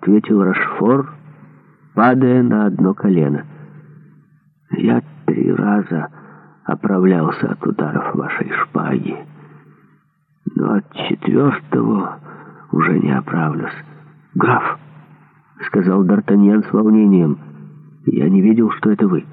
ответил Рашфор, падая на одно колено. «Я три раза оправлялся от ударов вашей шпаги, но от четвертого уже не оправлюсь. Граф!» — сказал Д'Артаньян с волнением. «Я не видел, что это вы.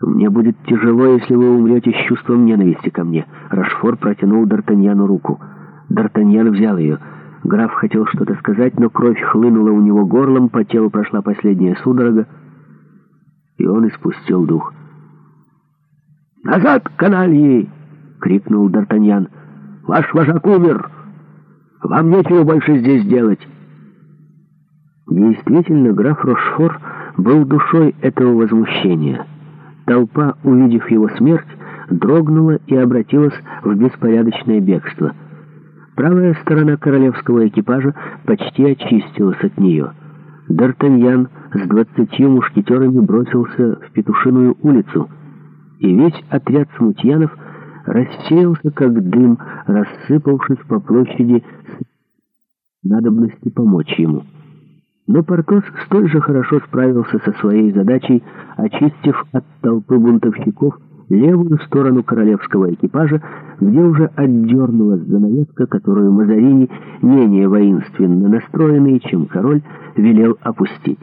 Мне будет тяжело, если вы умрете с чувством ненависти ко мне». Рашфор протянул Д'Артаньяну руку. Д'Артаньян взял ее — Граф хотел что-то сказать, но кровь хлынула у него горлом, по телу прошла последняя судорога, и он испустил дух. «Назад, канальи!» — крикнул Д'Артаньян. «Ваш вожак умер! Вам нечего больше здесь делать!» Действительно, граф Рошфор был душой этого возмущения. Толпа, увидев его смерть, дрогнула и обратилась в беспорядочное бегство — Правая сторона королевского экипажа почти очистилась от нее. Д'Артаньян с двадцатью мушкетерами бросился в Петушиную улицу, и весь отряд смутьянов рассеялся, как дым, рассыпавшись по площади с надобности помочь ему. Но Портос столь же хорошо справился со своей задачей, очистив от толпы бунтовщиков левую сторону королевского экипажа, где уже отдернулась занавеска, которую Мазарини, менее воинственно настроенный, чем король, велел опустить.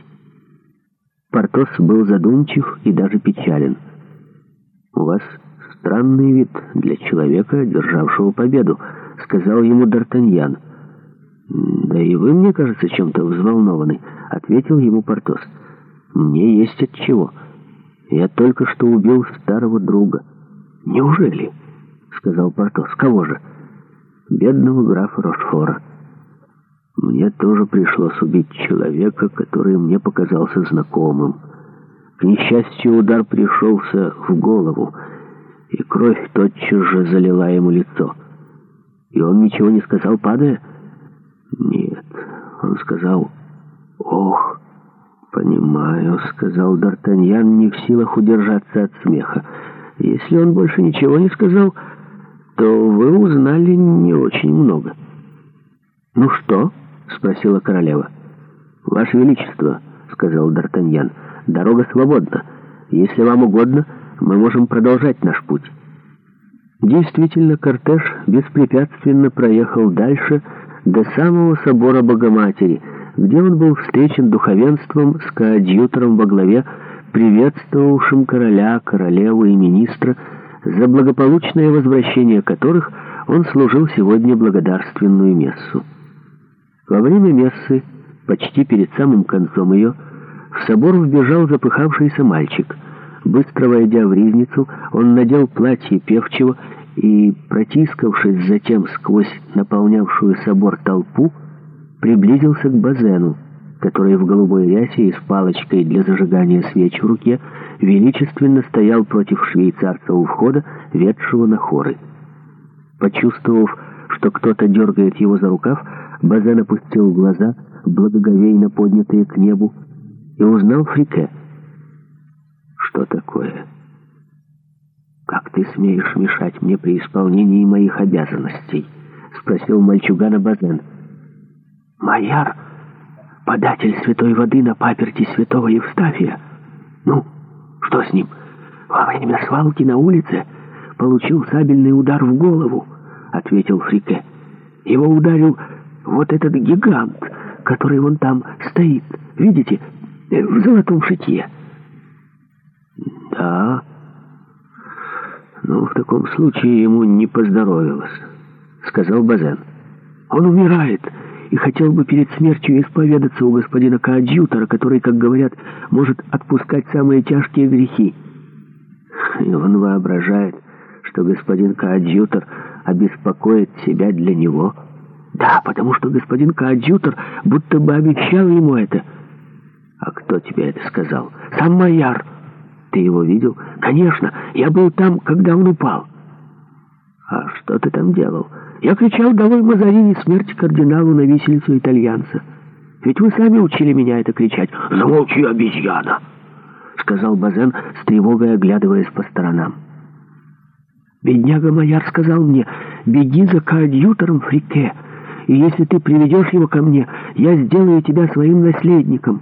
Портос был задумчив и даже печален. «У вас странный вид для человека, державшего победу», — сказал ему Д'Артаньян. «Да и вы, мне кажется, чем-то взволнованы», — ответил ему Портос. «Мне есть от чего». Я только что убил старого друга. Неужели? Сказал Портос. Кого же? Бедного графа Рошфора. Мне тоже пришлось убить человека, который мне показался знакомым. К несчастью, удар пришелся в голову, и кровь тотчас же залила ему лицо. И он ничего не сказал, падая? Нет, он сказал «Ох!» «Понимаю», — сказал Д'Артаньян, не в силах удержаться от смеха. «Если он больше ничего не сказал, то вы узнали не очень много». «Ну что?» — спросила королева. «Ваше Величество», — сказал Д'Артаньян, — «дорога свободна. Если вам угодно, мы можем продолжать наш путь». Действительно, кортеж беспрепятственно проехал дальше до самого собора Богоматери — где он был встречен духовенством с коадьютором во главе, приветствовавшим короля, королеву и министра, за благополучное возвращение которых он служил сегодня благодарственную мессу. Во время мессы, почти перед самым концом ее, в собор вбежал запыхавшийся мальчик. Быстро войдя в ризницу, он надел платье певчего и, протискавшись затем сквозь наполнявшую собор толпу, приблизился к Базену, который в голубой рясе и с палочкой для зажигания свеч в руке величественно стоял против швейцарца у входа, ведшего на хоры. Почувствовав, что кто-то дергает его за рукав, Базен опустил глаза, благоговейно поднятые к небу, и узнал Фрике. «Что такое? Как ты смеешь мешать мне при исполнении моих обязанностей?» — спросил мальчугана Базен. «Базен». Майяр, податель святой воды на паперти святого Евстафия. Ну, что с ним? Во время свалки на улице получил сабельный удар в голову, ответил Фрике. Его ударил вот этот гигант, который вон там стоит, видите, э, в золотом шитье. Да, ну в таком случае ему не поздоровилось, сказал Базен. Он умирает, и хотел бы перед смертью исповедаться у господина Каадьютора, который, как говорят, может отпускать самые тяжкие грехи. И он воображает, что господин Каадьютор обеспокоит себя для него. Да, потому что господин Каадьютор, будто бы обещал ему это. А кто тебе это сказал? Сам Майяр. Ты его видел? Конечно, я был там, когда он упал. А что ты там делал? — я кричал «Долой Мазарини! Смерть кардиналу на виселицу итальянца!» «Ведь вы сами учили меня это кричать!» «Замолчи, обезьяна!» — сказал Базен, с тревогой оглядываясь по сторонам. «Бедняга Майяр сказал мне, беги за коадьютором Фрике, и если ты приведешь его ко мне, я сделаю тебя своим наследником!»